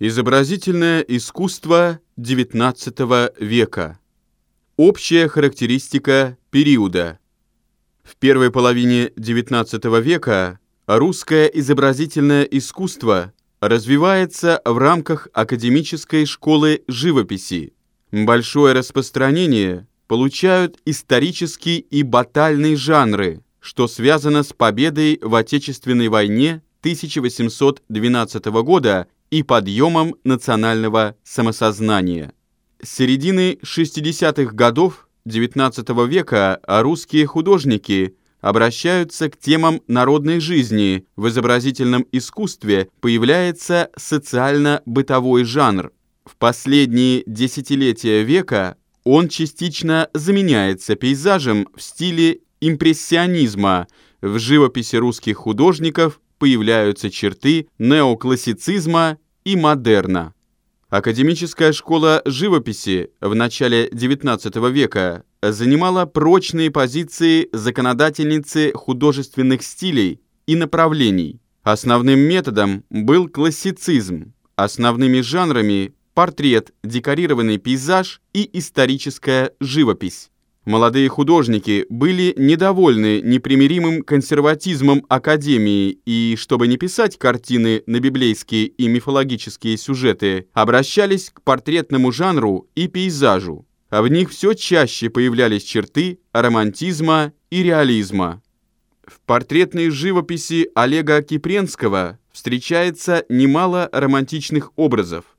Изобразительное искусство XIX века. Общая характеристика периода. В первой половине XIX века русское изобразительное искусство развивается в рамках академической школы живописи. Большое распространение получают исторический и батальный жанры, что связано с победой в Отечественной войне 1812 года и подъемом национального самосознания. С середины 60-х годов XIX века русские художники обращаются к темам народной жизни. В изобразительном искусстве появляется социально-бытовой жанр. В последние десятилетия века он частично заменяется пейзажем в стиле импрессионизма. В живописи русских художников появляются черты неоклассицизма и модерна. Академическая школа живописи в начале XIX века занимала прочные позиции законодательницы художественных стилей и направлений. Основным методом был классицизм, основными жанрами – портрет, декорированный пейзаж и историческая живопись. Молодые художники были недовольны непримиримым консерватизмом Академии и, чтобы не писать картины на библейские и мифологические сюжеты, обращались к портретному жанру и пейзажу. А в них все чаще появлялись черты романтизма и реализма. В портретной живописи Олега Кипренского встречается немало романтичных образов.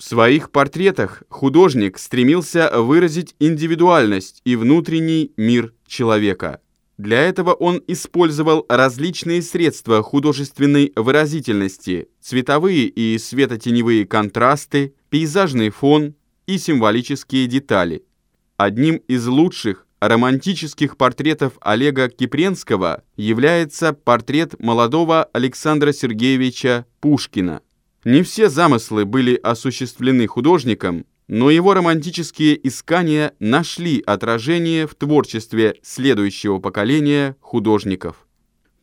В своих портретах художник стремился выразить индивидуальность и внутренний мир человека. Для этого он использовал различные средства художественной выразительности, цветовые и светотеневые контрасты, пейзажный фон и символические детали. Одним из лучших романтических портретов Олега Кипренского является портрет молодого Александра Сергеевича Пушкина. Не все замыслы были осуществлены художником, но его романтические искания нашли отражение в творчестве следующего поколения художников.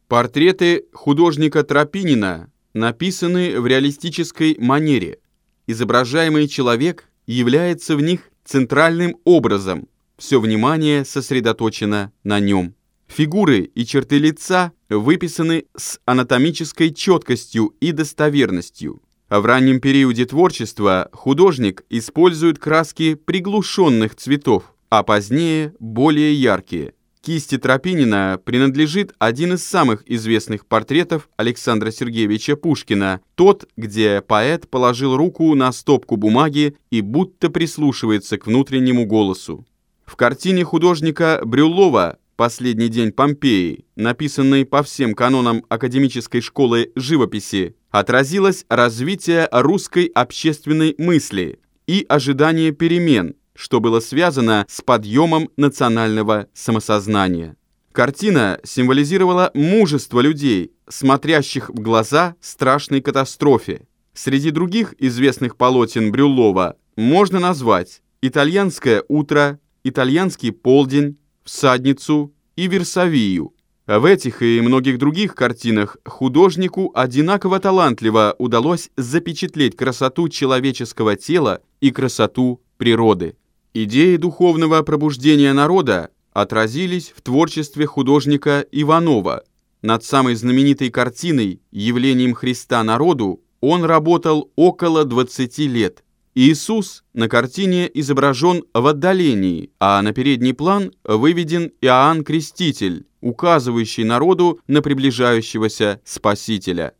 Портреты художника Тропинина написаны в реалистической манере. Изображаемый человек является в них центральным образом, все внимание сосредоточено на нем. Фигуры и черты лица выписаны с анатомической четкостью и достоверностью. В раннем периоде творчества художник использует краски приглушенных цветов, а позднее более яркие. Кисти Тропинина принадлежит один из самых известных портретов Александра Сергеевича Пушкина, тот, где поэт положил руку на стопку бумаги и будто прислушивается к внутреннему голосу. В картине художника Брюллова «Последний день Помпеи», написанной по всем канонам академической школы живописи, отразилось развитие русской общественной мысли и ожидание перемен, что было связано с подъемом национального самосознания. Картина символизировала мужество людей, смотрящих в глаза страшной катастрофе. Среди других известных полотен Брюллова можно назвать «Итальянское утро», «Итальянский полдень», «Всадницу» и «Версавию», в этих и многих других картинах художнику одинаково талантливо удалось запечатлеть красоту человеческого тела и красоту природы. Идеи духовного пробуждения народа отразились в творчестве художника Иванова. Над самой знаменитой картиной «Явлением Христа народу» он работал около 20 лет. Иисус на картине изображен в отдалении, а на передний план выведен Иоанн Креститель, указывающий народу на приближающегося Спасителя.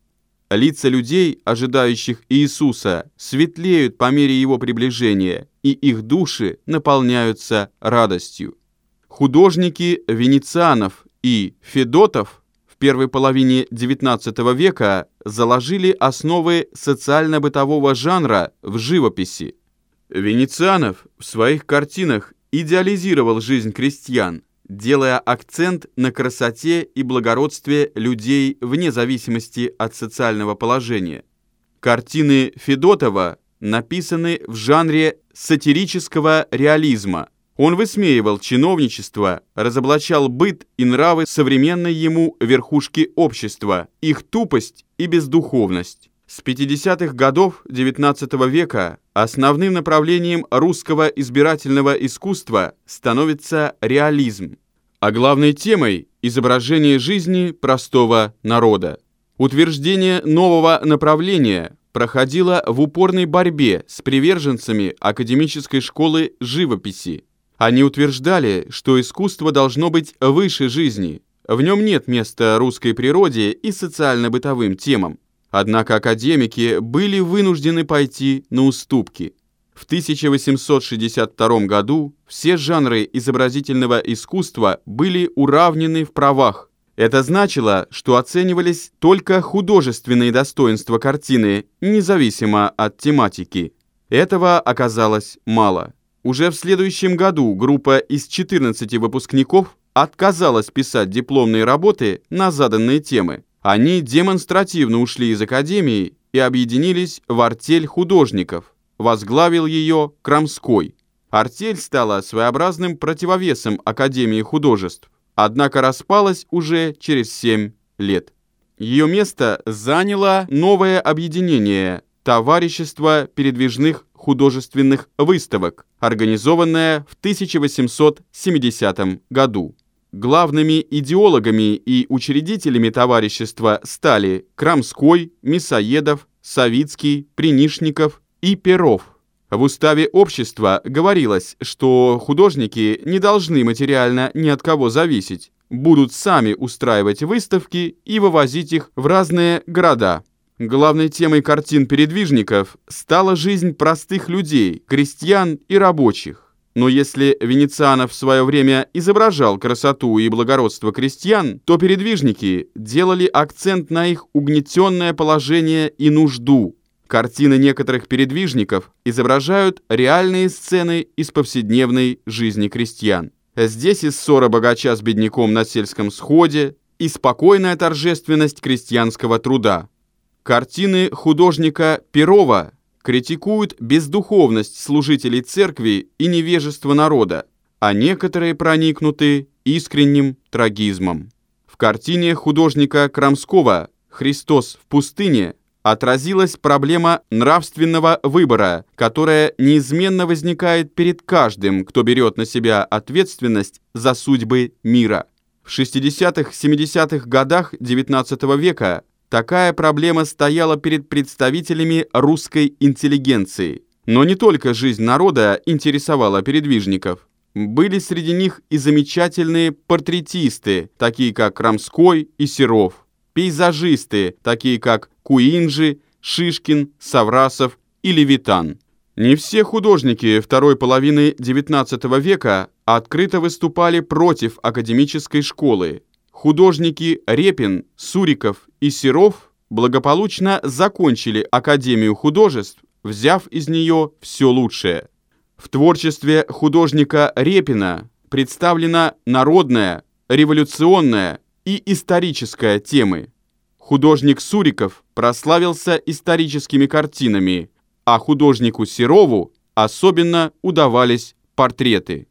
Лица людей, ожидающих Иисуса, светлеют по мере его приближения, и их души наполняются радостью. Художники Венецианов и Федотов в первой половине XIX века заложили основы социально-бытового жанра в живописи. Венецианов в своих картинах идеализировал жизнь крестьян, делая акцент на красоте и благородстве людей вне зависимости от социального положения. Картины Федотова написаны в жанре сатирического реализма – он высмеивал чиновничество, разоблачал быт и нравы современной ему верхушки общества, их тупость и бездуховность. С 50-х годов XIX века основным направлением русского избирательного искусства становится реализм, а главной темой – изображение жизни простого народа. Утверждение нового направления проходило в упорной борьбе с приверженцами академической школы живописи. Они утверждали, что искусство должно быть выше жизни, в нем нет места русской природе и социально-бытовым темам. Однако академики были вынуждены пойти на уступки. В 1862 году все жанры изобразительного искусства были уравнены в правах. Это значило, что оценивались только художественные достоинства картины, независимо от тематики. Этого оказалось мало. Уже в следующем году группа из 14 выпускников отказалась писать дипломные работы на заданные темы. Они демонстративно ушли из академии и объединились в артель художников. Возглавил ее Крамской. Артель стала своеобразным противовесом Академии художеств, однако распалась уже через 7 лет. Ее место заняло новое объединение Товарищество передвижных художественных выставок, организованное в 1870 году. Главными идеологами и учредителями товарищества стали Крамской, Мясоедов, Савицкий, Принишников и Перов. В уставе общества говорилось, что художники не должны материально ни от кого зависеть, будут сами устраивать выставки и вывозить их в разные города. Главной темой картин передвижников стала жизнь простых людей, крестьян и рабочих. Но если Венецианов в свое время изображал красоту и благородство крестьян, то передвижники делали акцент на их угнетенное положение и нужду. Картины некоторых передвижников изображают реальные сцены из повседневной жизни крестьян. Здесь и ссора богача с бедняком на сельском сходе, и спокойная торжественность крестьянского труда. Картины художника Перова критикуют бездуховность служителей церкви и невежество народа, а некоторые проникнуты искренним трагизмом. В картине художника Крамского «Христос в пустыне» отразилась проблема нравственного выбора, которая неизменно возникает перед каждым, кто берет на себя ответственность за судьбы мира. В 60-70-х годах XIX века Такая проблема стояла перед представителями русской интеллигенции. Но не только жизнь народа интересовала передвижников. Были среди них и замечательные портретисты, такие как Рамской и Серов, пейзажисты, такие как Куинджи, Шишкин, Саврасов и Левитан. Не все художники второй половины XIX века открыто выступали против академической школы, художники Репин, Суриков и Серов благополучно закончили Академию художеств, взяв из нее все лучшее. В творчестве художника Репина представлена народная, революционная и историческая темы. Художник Суриков прославился историческими картинами, а художнику Серову особенно удавались портреты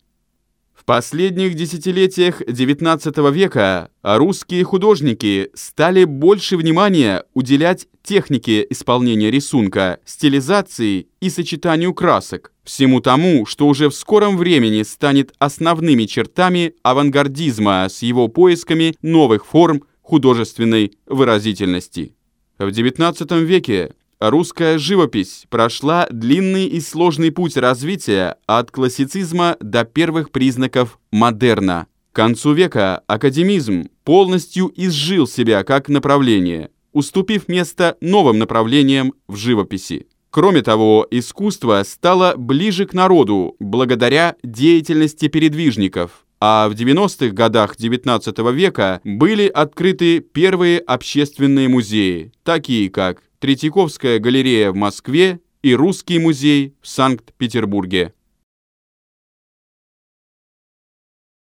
последних десятилетиях XIX века русские художники стали больше внимания уделять технике исполнения рисунка, стилизации и сочетанию красок, всему тому, что уже в скором времени станет основными чертами авангардизма с его поисками новых форм художественной выразительности. В XIX веке Русская живопись прошла длинный и сложный путь развития от классицизма до первых признаков модерна. К концу века академизм полностью изжил себя как направление, уступив место новым направлениям в живописи. Кроме того, искусство стало ближе к народу благодаря деятельности передвижников, а в 90-х годах XIX века были открыты первые общественные музеи, такие как Третьяковская галерея в Москве и Русский музей в Санкт-Петербурге.